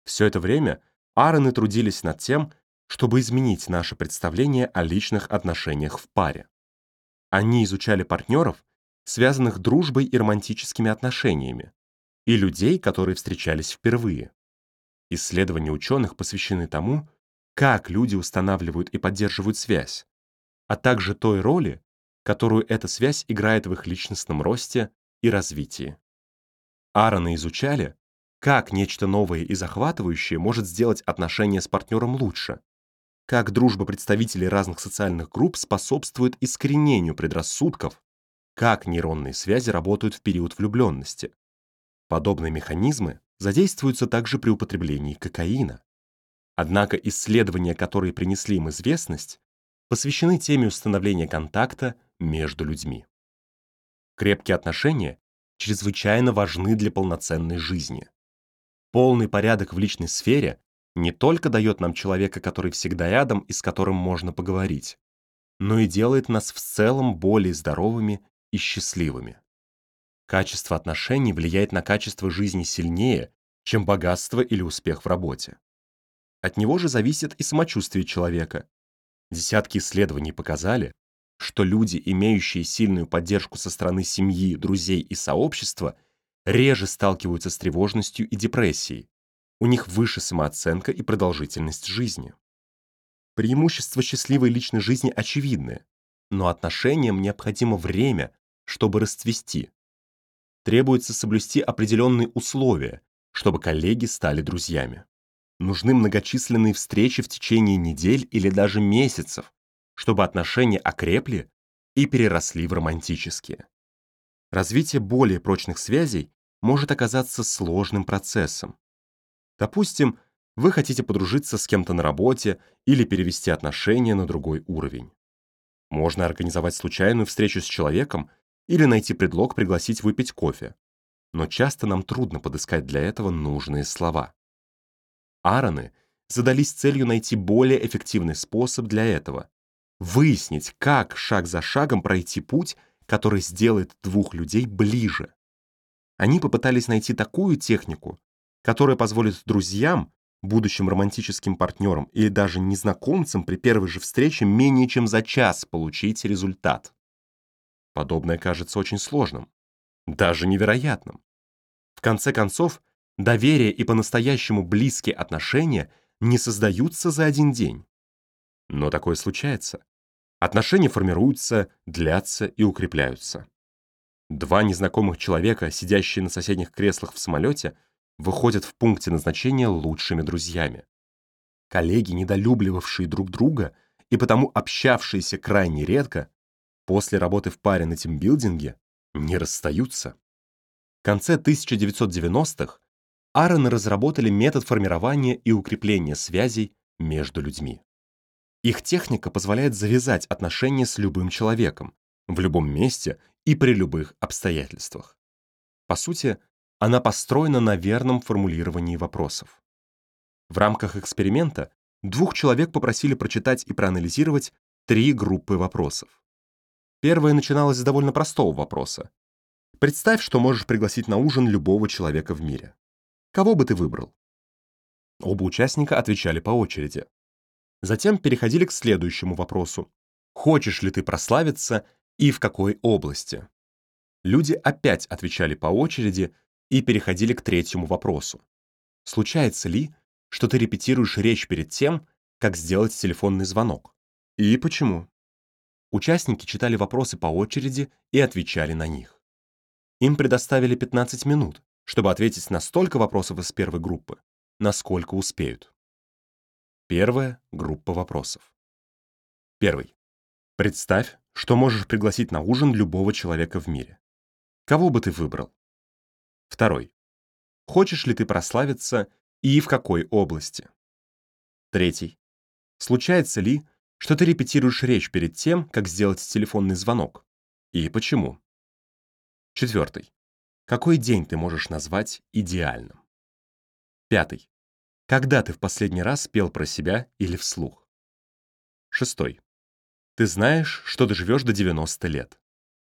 Все это время Аароны трудились над тем, чтобы изменить наше представление о личных отношениях в паре. Они изучали партнеров, связанных дружбой и романтическими отношениями, и людей, которые встречались впервые. Исследования ученых посвящены тому, как люди устанавливают и поддерживают связь, а также той роли, которую эта связь играет в их личностном росте и развитии. Аарона изучали, как нечто новое и захватывающее может сделать отношения с партнером лучше, как дружба представителей разных социальных групп способствует искоренению предрассудков, как нейронные связи работают в период влюбленности. Подобные механизмы задействуются также при употреблении кокаина. Однако исследования, которые принесли им известность, посвящены теме установления контакта между людьми. Крепкие отношения чрезвычайно важны для полноценной жизни. Полный порядок в личной сфере не только дает нам человека, который всегда рядом и с которым можно поговорить, но и делает нас в целом более здоровыми и счастливыми. Качество отношений влияет на качество жизни сильнее, чем богатство или успех в работе. От него же зависит и самочувствие человека. Десятки исследований показали, что люди, имеющие сильную поддержку со стороны семьи, друзей и сообщества, реже сталкиваются с тревожностью и депрессией, у них выше самооценка и продолжительность жизни. Преимущества счастливой личной жизни очевидны, но отношениям необходимо время, чтобы расцвести. Требуется соблюсти определенные условия, чтобы коллеги стали друзьями. Нужны многочисленные встречи в течение недель или даже месяцев, чтобы отношения окрепли и переросли в романтические. Развитие более прочных связей может оказаться сложным процессом. Допустим, вы хотите подружиться с кем-то на работе или перевести отношения на другой уровень. Можно организовать случайную встречу с человеком или найти предлог пригласить выпить кофе. Но часто нам трудно подыскать для этого нужные слова. Аароны задались целью найти более эффективный способ для этого. Выяснить, как шаг за шагом пройти путь, который сделает двух людей ближе. Они попытались найти такую технику, которая позволит друзьям, будущим романтическим партнерам или даже незнакомцам при первой же встрече менее чем за час получить результат. Подобное кажется очень сложным, даже невероятным. В конце концов, доверие и по-настоящему близкие отношения не создаются за один день. Но такое случается. Отношения формируются, длятся и укрепляются. Два незнакомых человека, сидящие на соседних креслах в самолете, выходят в пункте назначения лучшими друзьями. Коллеги, недолюбливавшие друг друга и потому общавшиеся крайне редко, после работы в паре на тимбилдинге не расстаются. В конце 1990-х Аароны разработали метод формирования и укрепления связей между людьми. Их техника позволяет завязать отношения с любым человеком, в любом месте и при любых обстоятельствах. По сути, она построена на верном формулировании вопросов. В рамках эксперимента двух человек попросили прочитать и проанализировать три группы вопросов. Первая начиналась с довольно простого вопроса. Представь, что можешь пригласить на ужин любого человека в мире. Кого бы ты выбрал? Оба участника отвечали по очереди. Затем переходили к следующему вопросу. Хочешь ли ты прославиться и в какой области? Люди опять отвечали по очереди и переходили к третьему вопросу. Случается ли, что ты репетируешь речь перед тем, как сделать телефонный звонок? И почему? Участники читали вопросы по очереди и отвечали на них. Им предоставили 15 минут, чтобы ответить на столько вопросов из первой группы, насколько успеют. Первая группа вопросов. Первый. Представь, что можешь пригласить на ужин любого человека в мире. Кого бы ты выбрал? Второй. Хочешь ли ты прославиться и в какой области? Третий. Случается ли, что ты репетируешь речь перед тем, как сделать телефонный звонок. И почему? Четвертый. Какой день ты можешь назвать идеальным? Пятый. Когда ты в последний раз пел про себя или вслух? Шестой. Ты знаешь, что ты живешь до 90 лет.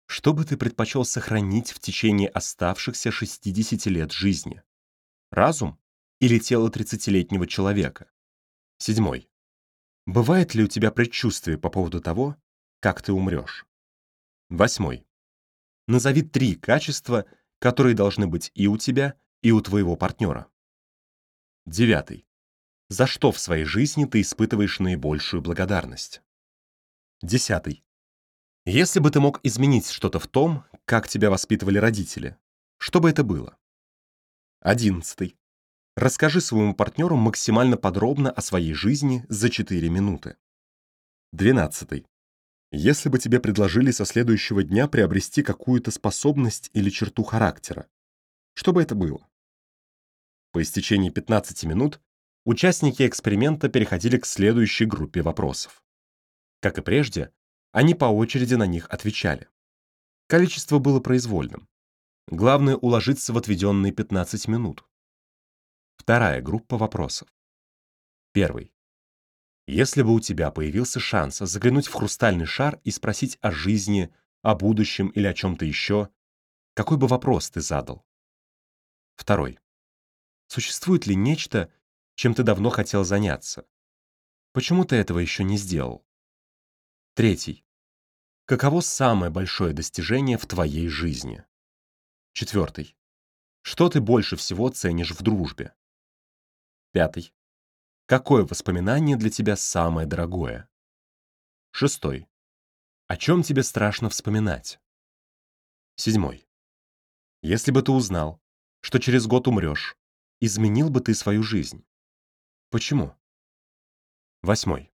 Что бы ты предпочел сохранить в течение оставшихся 60 лет жизни? Разум или тело 30-летнего человека? Седьмой. Бывает ли у тебя предчувствие по поводу того, как ты умрешь? Восьмой. Назови три качества, которые должны быть и у тебя, и у твоего партнера. Девятый. За что в своей жизни ты испытываешь наибольшую благодарность? Десятый. Если бы ты мог изменить что-то в том, как тебя воспитывали родители, что бы это было? Одиннадцатый. Расскажи своему партнеру максимально подробно о своей жизни за 4 минуты. 12. Если бы тебе предложили со следующего дня приобрести какую-то способность или черту характера, что бы это было? По истечении 15 минут участники эксперимента переходили к следующей группе вопросов. Как и прежде, они по очереди на них отвечали. Количество было произвольным. Главное уложиться в отведенные 15 минут. Вторая группа вопросов. Первый. Если бы у тебя появился шанс заглянуть в хрустальный шар и спросить о жизни, о будущем или о чем-то еще, какой бы вопрос ты задал? Второй. Существует ли нечто, чем ты давно хотел заняться? Почему ты этого еще не сделал? Третий. Каково самое большое достижение в твоей жизни? Четвертый. Что ты больше всего ценишь в дружбе? Пятый. Какое воспоминание для тебя самое дорогое? Шестой. О чем тебе страшно вспоминать? Седьмой. Если бы ты узнал, что через год умрешь, изменил бы ты свою жизнь? Почему? Восьмой.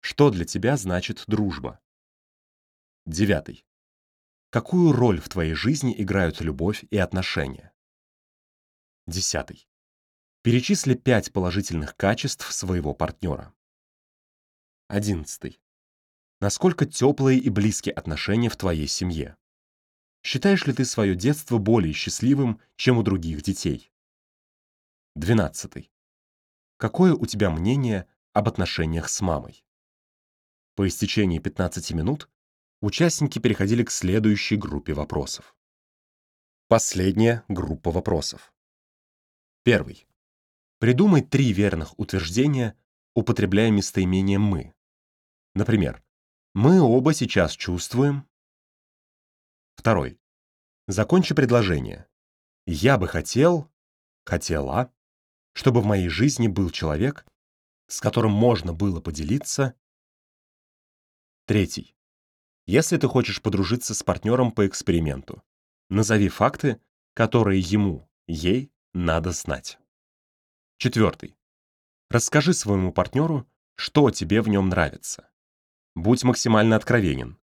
Что для тебя значит дружба? Девятый. Какую роль в твоей жизни играют любовь и отношения? Десятый. Перечисли пять положительных качеств своего партнера. Одиннадцатый. Насколько теплые и близкие отношения в твоей семье? Считаешь ли ты свое детство более счастливым, чем у других детей? Двенадцатый. Какое у тебя мнение об отношениях с мамой? По истечении 15 минут участники переходили к следующей группе вопросов. Последняя группа вопросов. Первый. Придумай три верных утверждения, употребляя местоимение «мы». Например, «Мы оба сейчас чувствуем...» Второй. Закончи предложение. «Я бы хотел...» «Хотела...» чтобы в моей жизни был человек, с которым можно было поделиться. Третий. Если ты хочешь подружиться с партнером по эксперименту, назови факты, которые ему, ей надо знать. Четвертый. Расскажи своему партнеру, что тебе в нем нравится. Будь максимально откровенен.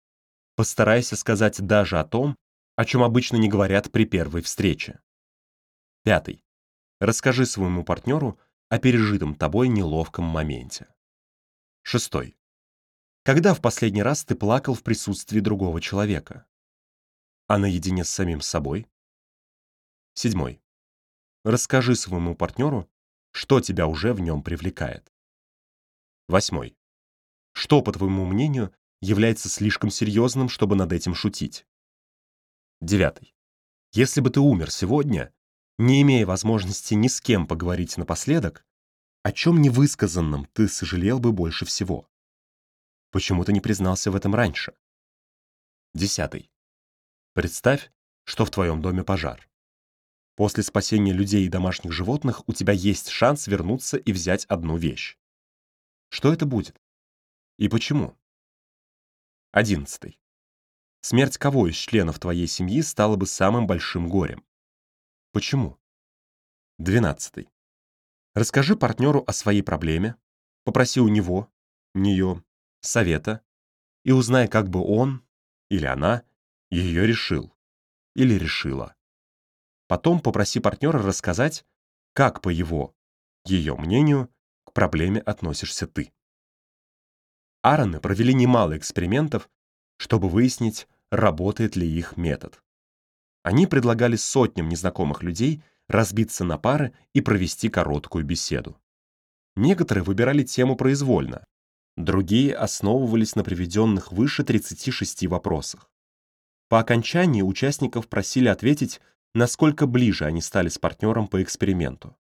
Постарайся сказать даже о том, о чем обычно не говорят при первой встрече. Пятый. Расскажи своему партнеру о пережитом тобой неловком моменте. Шестой. Когда в последний раз ты плакал в присутствии другого человека? А наедине с самим собой? Седьмой. Расскажи своему партнеру, что тебя уже в нем привлекает. Восьмой. Что, по твоему мнению, является слишком серьезным, чтобы над этим шутить? Девятый. Если бы ты умер сегодня, не имея возможности ни с кем поговорить напоследок, о чем невысказанном ты сожалел бы больше всего? Почему ты не признался в этом раньше? Десятый. Представь, что в твоем доме пожар. После спасения людей и домашних животных у тебя есть шанс вернуться и взять одну вещь. Что это будет? И почему? Одиннадцатый. Смерть кого из членов твоей семьи стала бы самым большим горем? Почему? Двенадцатый. Расскажи партнеру о своей проблеме, попроси у него, нее совета и узнай, как бы он или она ее решил или решила. Потом попроси партнера рассказать, как, по его, ее мнению, к проблеме относишься ты. Аароны провели немало экспериментов, чтобы выяснить, работает ли их метод. Они предлагали сотням незнакомых людей разбиться на пары и провести короткую беседу. Некоторые выбирали тему произвольно, Другие основывались на приведенных выше 36 вопросах. По окончании участников просили ответить, насколько ближе они стали с партнером по эксперименту.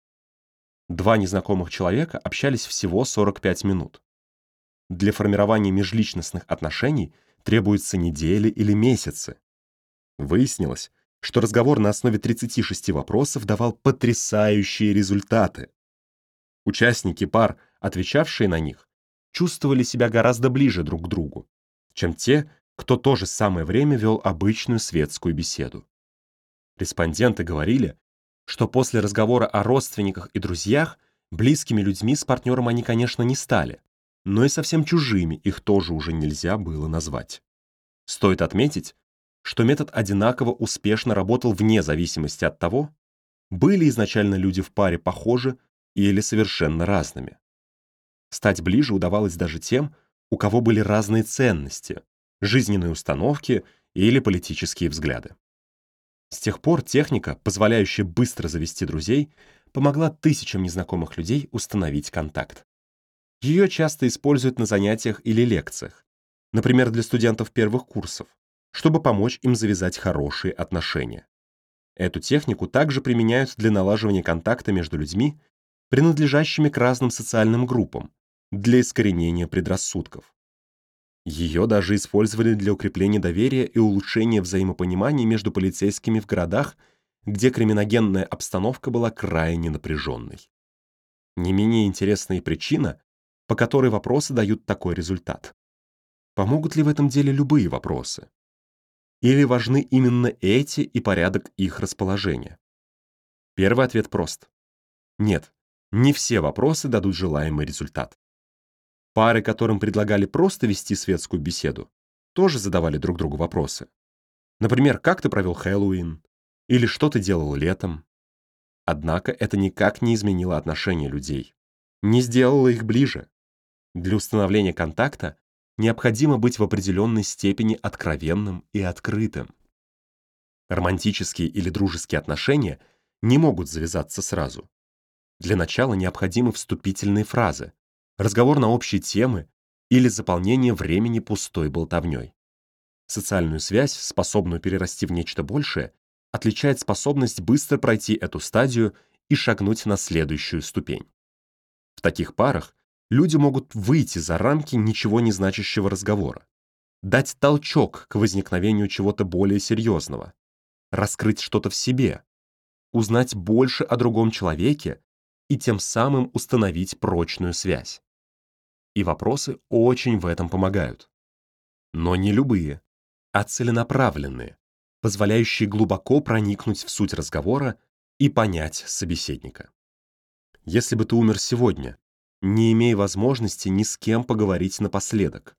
Два незнакомых человека общались всего 45 минут. Для формирования межличностных отношений требуются недели или месяцы. Выяснилось, что разговор на основе 36 вопросов давал потрясающие результаты. Участники пар, отвечавшие на них, чувствовали себя гораздо ближе друг к другу, чем те, кто то же самое время вел обычную светскую беседу. Респонденты говорили, что после разговора о родственниках и друзьях близкими людьми с партнером они, конечно, не стали, но и совсем чужими их тоже уже нельзя было назвать. Стоит отметить, что метод одинаково успешно работал вне зависимости от того, были изначально люди в паре похожи или совершенно разными. Стать ближе удавалось даже тем, у кого были разные ценности, жизненные установки или политические взгляды. С тех пор техника, позволяющая быстро завести друзей, помогла тысячам незнакомых людей установить контакт. Ее часто используют на занятиях или лекциях, например, для студентов первых курсов, чтобы помочь им завязать хорошие отношения. Эту технику также применяют для налаживания контакта между людьми, принадлежащими к разным социальным группам, для искоренения предрассудков. Ее даже использовали для укрепления доверия и улучшения взаимопонимания между полицейскими в городах, где криминогенная обстановка была крайне напряженной. Не менее интересная причина, по которой вопросы дают такой результат. Помогут ли в этом деле любые вопросы? Или важны именно эти и порядок их расположения? Первый ответ прост. Нет, не все вопросы дадут желаемый результат. Пары, которым предлагали просто вести светскую беседу, тоже задавали друг другу вопросы. Например, как ты провел Хэллоуин? Или что ты делал летом? Однако это никак не изменило отношения людей. Не сделало их ближе. Для установления контакта необходимо быть в определенной степени откровенным и открытым. Романтические или дружеские отношения не могут завязаться сразу. Для начала необходимы вступительные фразы, разговор на общие темы или заполнение времени пустой болтовней. Социальную связь, способную перерасти в нечто большее, отличает способность быстро пройти эту стадию и шагнуть на следующую ступень. В таких парах люди могут выйти за рамки ничего не значащего разговора, дать толчок к возникновению чего-то более серьезного, раскрыть что-то в себе, узнать больше о другом человеке и тем самым установить прочную связь. И вопросы очень в этом помогают. Но не любые, а целенаправленные, позволяющие глубоко проникнуть в суть разговора и понять собеседника. Если бы ты умер сегодня, не имея возможности ни с кем поговорить напоследок,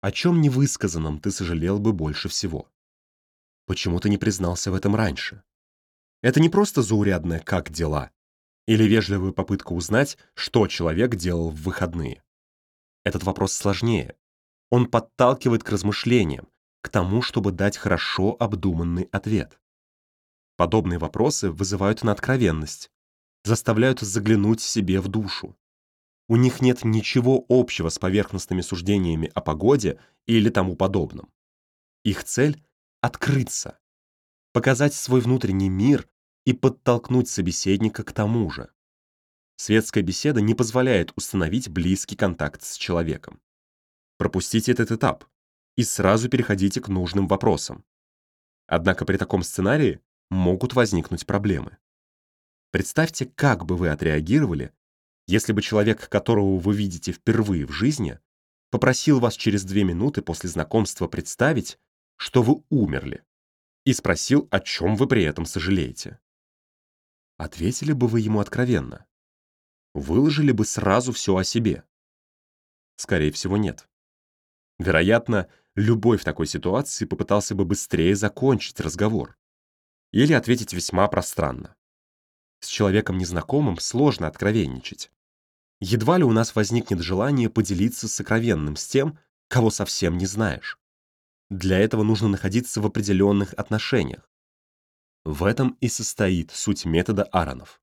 о чем невысказанном ты сожалел бы больше всего? Почему ты не признался в этом раньше? Это не просто заурядное «как дела» или вежливая попытка узнать, что человек делал в выходные. Этот вопрос сложнее. Он подталкивает к размышлениям, к тому, чтобы дать хорошо обдуманный ответ. Подобные вопросы вызывают на откровенность, заставляют заглянуть себе в душу. У них нет ничего общего с поверхностными суждениями о погоде или тому подобном. Их цель — открыться, показать свой внутренний мир и подтолкнуть собеседника к тому же. Светская беседа не позволяет установить близкий контакт с человеком. Пропустите этот этап и сразу переходите к нужным вопросам. Однако при таком сценарии могут возникнуть проблемы. Представьте, как бы вы отреагировали, если бы человек, которого вы видите впервые в жизни, попросил вас через две минуты после знакомства представить, что вы умерли, и спросил, о чем вы при этом сожалеете. Ответили бы вы ему откровенно? Выложили бы сразу все о себе? Скорее всего, нет. Вероятно, любой в такой ситуации попытался бы быстрее закончить разговор. Или ответить весьма пространно. С человеком незнакомым сложно откровенничать. Едва ли у нас возникнет желание поделиться сокровенным с тем, кого совсем не знаешь. Для этого нужно находиться в определенных отношениях. В этом и состоит суть метода Аронов.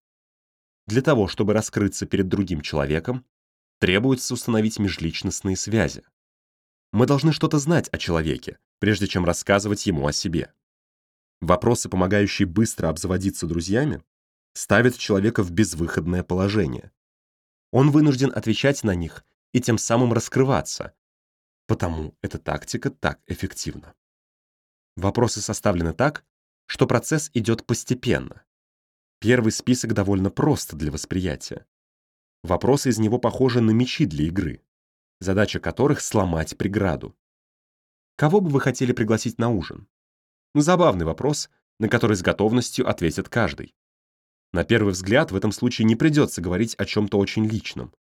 Для того, чтобы раскрыться перед другим человеком, требуется установить межличностные связи. Мы должны что-то знать о человеке, прежде чем рассказывать ему о себе. Вопросы, помогающие быстро обзаводиться друзьями, ставят человека в безвыходное положение. Он вынужден отвечать на них и тем самым раскрываться. Потому эта тактика так эффективна. Вопросы составлены так, что процесс идет постепенно. Первый список довольно прост для восприятия. Вопросы из него похожи на мечи для игры задача которых — сломать преграду. Кого бы вы хотели пригласить на ужин? Забавный вопрос, на который с готовностью ответит каждый. На первый взгляд в этом случае не придется говорить о чем-то очень личном.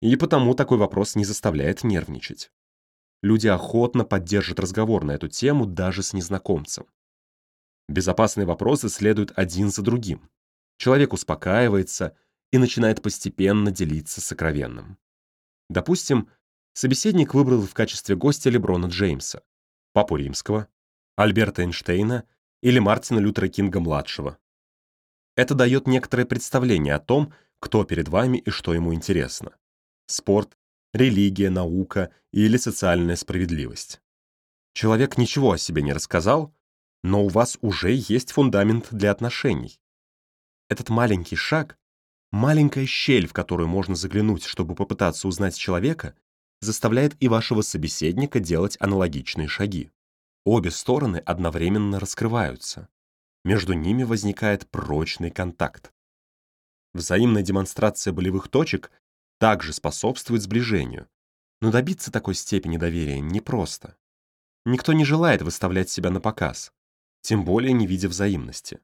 И потому такой вопрос не заставляет нервничать. Люди охотно поддержат разговор на эту тему даже с незнакомцем. Безопасные вопросы следуют один за другим. Человек успокаивается и начинает постепенно делиться сокровенным. Допустим, Собеседник выбрал в качестве гостя Леброна Джеймса, Папу Римского, Альберта Эйнштейна или Мартина Лютера Кинга-младшего. Это дает некоторое представление о том, кто перед вами и что ему интересно. Спорт, религия, наука или социальная справедливость. Человек ничего о себе не рассказал, но у вас уже есть фундамент для отношений. Этот маленький шаг, маленькая щель, в которую можно заглянуть, чтобы попытаться узнать человека, заставляет и вашего собеседника делать аналогичные шаги. Обе стороны одновременно раскрываются. Между ними возникает прочный контакт. Взаимная демонстрация болевых точек также способствует сближению, но добиться такой степени доверия непросто. Никто не желает выставлять себя на показ, тем более не видя взаимности.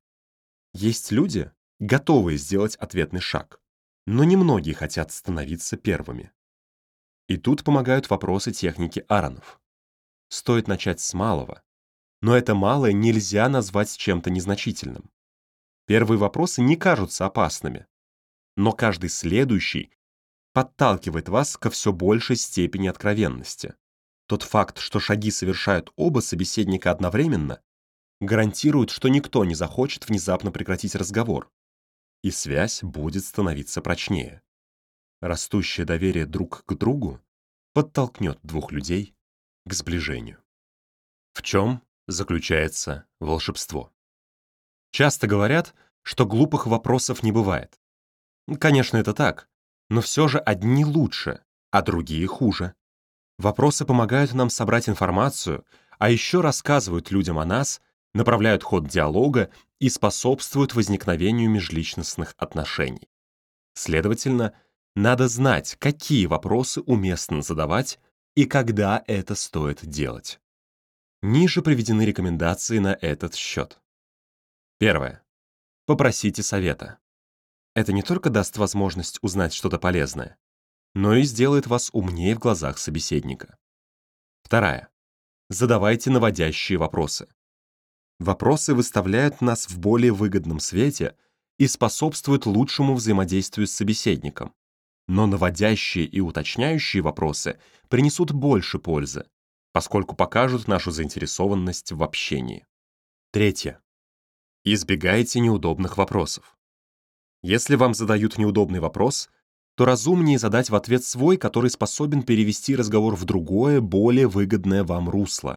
Есть люди, готовые сделать ответный шаг, но немногие хотят становиться первыми. И тут помогают вопросы техники Аронов. Стоит начать с малого, но это малое нельзя назвать чем-то незначительным. Первые вопросы не кажутся опасными, но каждый следующий подталкивает вас ко все большей степени откровенности. Тот факт, что шаги совершают оба собеседника одновременно, гарантирует, что никто не захочет внезапно прекратить разговор, и связь будет становиться прочнее. Растущее доверие друг к другу подтолкнет двух людей к сближению. В чем заключается волшебство? Часто говорят, что глупых вопросов не бывает. Конечно, это так, но все же одни лучше, а другие хуже. Вопросы помогают нам собрать информацию, а еще рассказывают людям о нас, направляют ход диалога и способствуют возникновению межличностных отношений. Следовательно, надо знать, какие вопросы уместно задавать и когда это стоит делать. Ниже приведены рекомендации на этот счет. Первое. Попросите совета. Это не только даст возможность узнать что-то полезное, но и сделает вас умнее в глазах собеседника. Вторая. Задавайте наводящие вопросы. Вопросы выставляют нас в более выгодном свете и способствуют лучшему взаимодействию с собеседником. Но наводящие и уточняющие вопросы принесут больше пользы, поскольку покажут нашу заинтересованность в общении. Третье. Избегайте неудобных вопросов. Если вам задают неудобный вопрос, то разумнее задать в ответ свой, который способен перевести разговор в другое, более выгодное вам русло.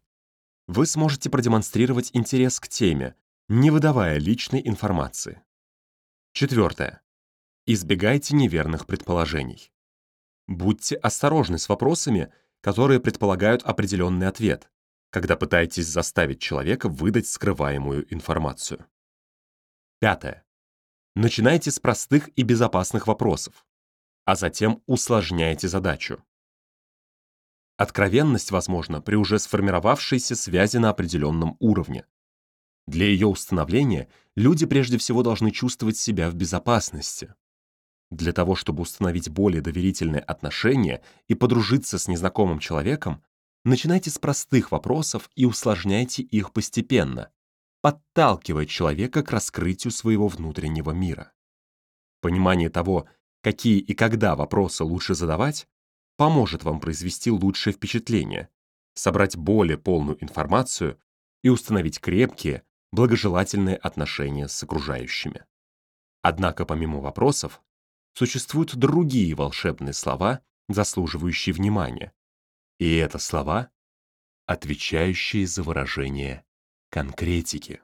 Вы сможете продемонстрировать интерес к теме, не выдавая личной информации. Четвертое. Избегайте неверных предположений. Будьте осторожны с вопросами, которые предполагают определенный ответ, когда пытаетесь заставить человека выдать скрываемую информацию. Пятое. Начинайте с простых и безопасных вопросов, а затем усложняйте задачу. Откровенность возможна при уже сформировавшейся связи на определенном уровне. Для ее установления люди прежде всего должны чувствовать себя в безопасности. Для того, чтобы установить более доверительные отношения и подружиться с незнакомым человеком, начинайте с простых вопросов и усложняйте их постепенно, подталкивает человека к раскрытию своего внутреннего мира. Понимание того, какие и когда вопросы лучше задавать, поможет вам произвести лучшее впечатление, собрать более полную информацию и установить крепкие, благожелательные отношения с окружающими. Однако помимо вопросов, существуют другие волшебные слова, заслуживающие внимания. И это слова, отвечающие за выражение конкретики.